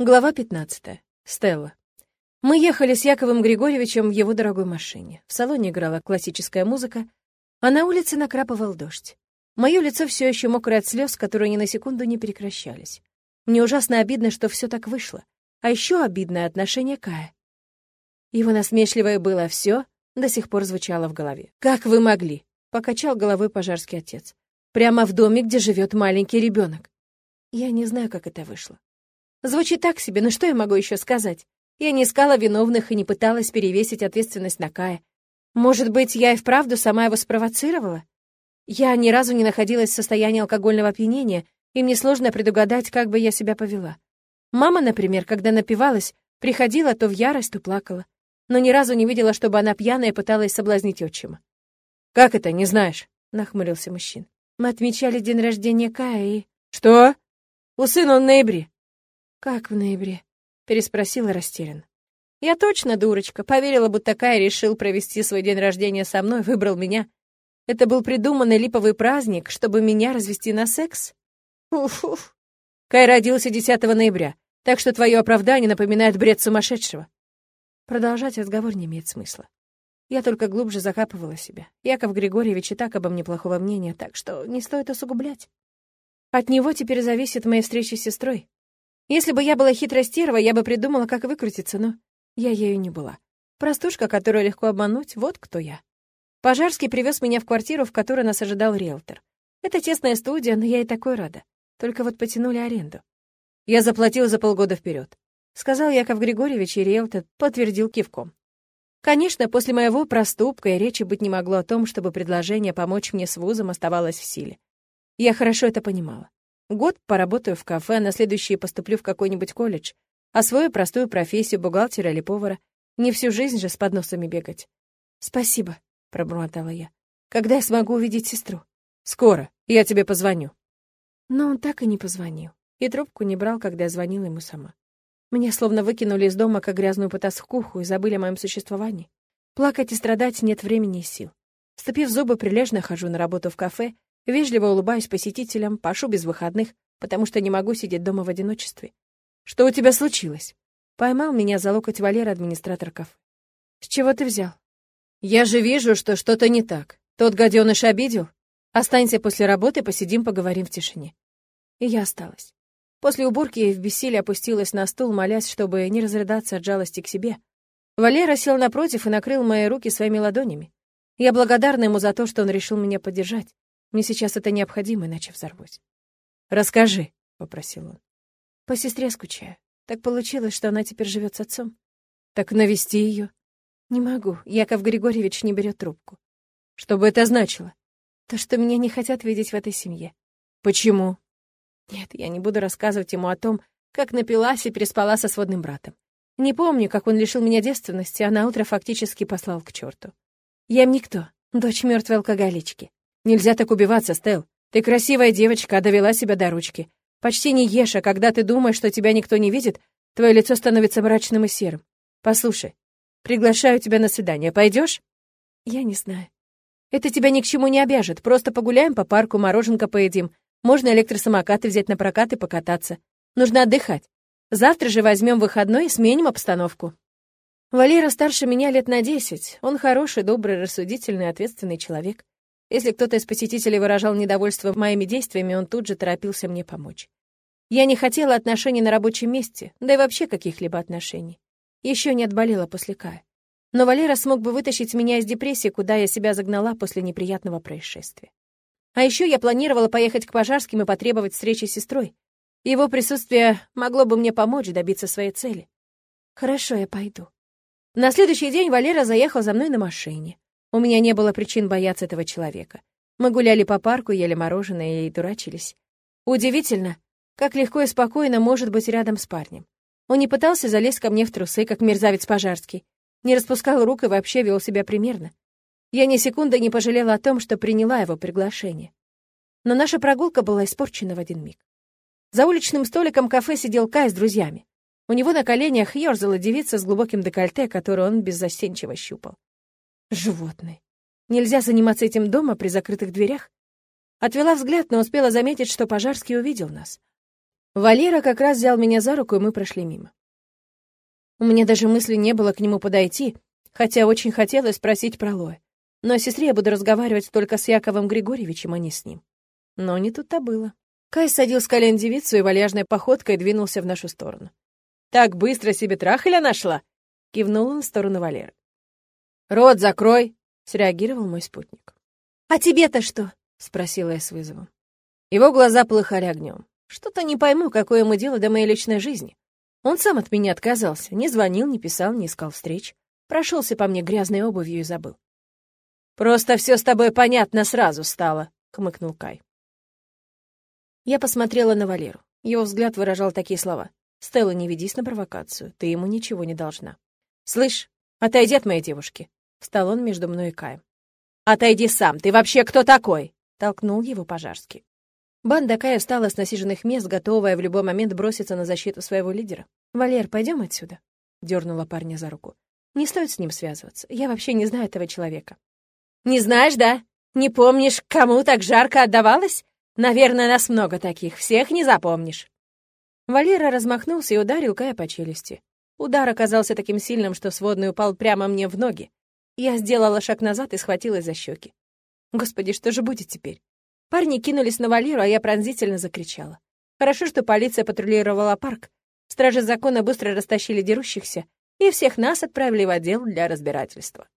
Глава 15. Стелла. Мы ехали с Яковом Григорьевичем в его дорогой машине. В салоне играла классическая музыка, а на улице накрапывал дождь. Мое лицо все еще мокрое от слез, которые ни на секунду не прекращались. Мне ужасно обидно, что все так вышло. А еще обидное отношение Кая. Его насмешливое было все до сих пор звучало в голове. «Как вы могли?» — покачал головой пожарский отец. «Прямо в доме, где живет маленький ребенок. Я не знаю, как это вышло. Звучит так себе, но что я могу еще сказать? Я не искала виновных и не пыталась перевесить ответственность на Кая. Может быть, я и вправду сама его спровоцировала? Я ни разу не находилась в состоянии алкогольного опьянения, и мне сложно предугадать, как бы я себя повела. Мама, например, когда напивалась, приходила то в ярость, то плакала. Но ни разу не видела, чтобы она пьяная пыталась соблазнить отчима. «Как это, не знаешь?» — нахмурился мужчина. «Мы отмечали день рождения Кая и...» «Что? У сына в ноябре. «Как в ноябре?» — переспросила растерянно. «Я точно дурочка. Поверила, будто Кай решил провести свой день рождения со мной, выбрал меня. Это был придуманный липовый праздник, чтобы меня развести на секс? Уф-уф. Кай родился 10 ноября, так что твое оправдание напоминает бред сумасшедшего». Продолжать разговор не имеет смысла. Я только глубже закапывала себя. Яков Григорьевич и так обо мне плохого мнения, так что не стоит усугублять. От него теперь зависит моя встреча с сестрой. Если бы я была хитрой стервой, я бы придумала, как выкрутиться, но я ею не была. Простушка, которую легко обмануть, вот кто я. Пожарский привез меня в квартиру, в которой нас ожидал риэлтор. Это тесная студия, но я и такой рада. Только вот потянули аренду. Я заплатил за полгода вперед, сказал Яков Григорьевич, и риэлтор подтвердил кивком. Конечно, после моего проступка и речи быть не могло о том, чтобы предложение помочь мне с вузом оставалось в силе. Я хорошо это понимала. Год поработаю в кафе, а на следующий поступлю в какой-нибудь колледж. Освою простую профессию бухгалтера или повара. Не всю жизнь же с подносами бегать. «Спасибо», — пробормотала я. «Когда я смогу увидеть сестру?» «Скоро. Я тебе позвоню». Но он так и не позвонил. И трубку не брал, когда я звонила ему сама. Меня словно выкинули из дома, как грязную потаскуху, и забыли о моем существовании. Плакать и страдать нет времени и сил. Вступив в зубы, прилежно хожу на работу в кафе Вежливо улыбаюсь посетителям, пашу без выходных, потому что не могу сидеть дома в одиночестве. «Что у тебя случилось?» Поймал меня за локоть Валера, администратор кафе. «С чего ты взял?» «Я же вижу, что что-то не так. Тот гаденыш обидел? Останься после работы, посидим, поговорим в тишине». И я осталась. После уборки я в бессилии опустилась на стул, молясь, чтобы не разрыдаться от жалости к себе. Валера сел напротив и накрыл мои руки своими ладонями. Я благодарна ему за то, что он решил меня поддержать. Мне сейчас это необходимо, иначе взорвусь. «Расскажи», — попросил он. «По сестре скучаю. Так получилось, что она теперь живет с отцом. Так навести ее. Не могу. Яков Григорьевич не берет трубку. Что бы это значило? То, что меня не хотят видеть в этой семье. Почему? Нет, я не буду рассказывать ему о том, как напилась и переспала со сводным братом. Не помню, как он лишил меня девственности, а на утро фактически послал к черту. Я им никто, дочь мертвой алкоголички. Нельзя так убиваться, Стел. Ты красивая девочка, а довела себя до ручки. Почти не ешь, а когда ты думаешь, что тебя никто не видит, твое лицо становится мрачным и серым. Послушай, приглашаю тебя на свидание. Пойдешь? Я не знаю. Это тебя ни к чему не обяжет. Просто погуляем по парку, мороженка поедим. Можно электросамокаты взять на прокат и покататься. Нужно отдыхать. Завтра же возьмем выходной и сменим обстановку. Валера старше меня лет на десять. Он хороший, добрый, рассудительный, ответственный человек. Если кто-то из посетителей выражал недовольство моими действиями, он тут же торопился мне помочь. Я не хотела отношений на рабочем месте, да и вообще каких-либо отношений. Еще не отболела после Кая. Но Валера смог бы вытащить меня из депрессии, куда я себя загнала после неприятного происшествия. А еще я планировала поехать к Пожарским и потребовать встречи с сестрой. Его присутствие могло бы мне помочь добиться своей цели. Хорошо, я пойду. На следующий день Валера заехал за мной на машине. У меня не было причин бояться этого человека. Мы гуляли по парку, ели мороженое и дурачились. Удивительно, как легко и спокойно может быть рядом с парнем. Он не пытался залезть ко мне в трусы, как мерзавец пожарский, не распускал рук и вообще вел себя примерно. Я ни секунды не пожалела о том, что приняла его приглашение. Но наша прогулка была испорчена в один миг. За уличным столиком кафе сидел Кай с друзьями. У него на коленях ёрзала девица с глубоким декольте, которую он беззастенчиво щупал. Животные. Нельзя заниматься этим дома при закрытых дверях? Отвела взгляд, но успела заметить, что Пожарский увидел нас. Валера как раз взял меня за руку, и мы прошли мимо. У меня даже мысли не было к нему подойти, хотя очень хотелось спросить про Лоя. Но о сестре я буду разговаривать только с Яковом Григорьевичем, а не с ним. Но не тут-то было. Кай садил с колен девицу и вальяжной походкой двинулся в нашу сторону. «Так быстро себе трахаля нашла!» — кивнул он в сторону Валеры. «Рот закрой!» — среагировал мой спутник. «А тебе-то что?» — спросила я с вызовом. Его глаза полыхали огнем. Что-то не пойму, какое ему дело до моей личной жизни. Он сам от меня отказался, не звонил, не писал, не искал встреч. Прошелся по мне грязной обувью и забыл. «Просто все с тобой понятно сразу стало», — хмыкнул Кай. Я посмотрела на Валеру. Его взгляд выражал такие слова. «Стелла, не ведись на провокацию, ты ему ничего не должна». «Слышь, отойди от моей девушки», — встал он между мной и Каем. «Отойди сам, ты вообще кто такой?» — толкнул его Пожарский. Банда Кая встала с насиженных мест, готовая в любой момент броситься на защиту своего лидера. «Валер, пойдем отсюда», — дернула парня за руку. «Не стоит с ним связываться. Я вообще не знаю этого человека». «Не знаешь, да? Не помнишь, кому так жарко отдавалось? Наверное, нас много таких, всех не запомнишь». Валера размахнулся и ударил Кая по челюсти. Удар оказался таким сильным, что сводный упал прямо мне в ноги. Я сделала шаг назад и схватилась за щеки. Господи, что же будет теперь? Парни кинулись на Валеру, а я пронзительно закричала. Хорошо, что полиция патрулировала парк. Стражи закона быстро растащили дерущихся, и всех нас отправили в отдел для разбирательства.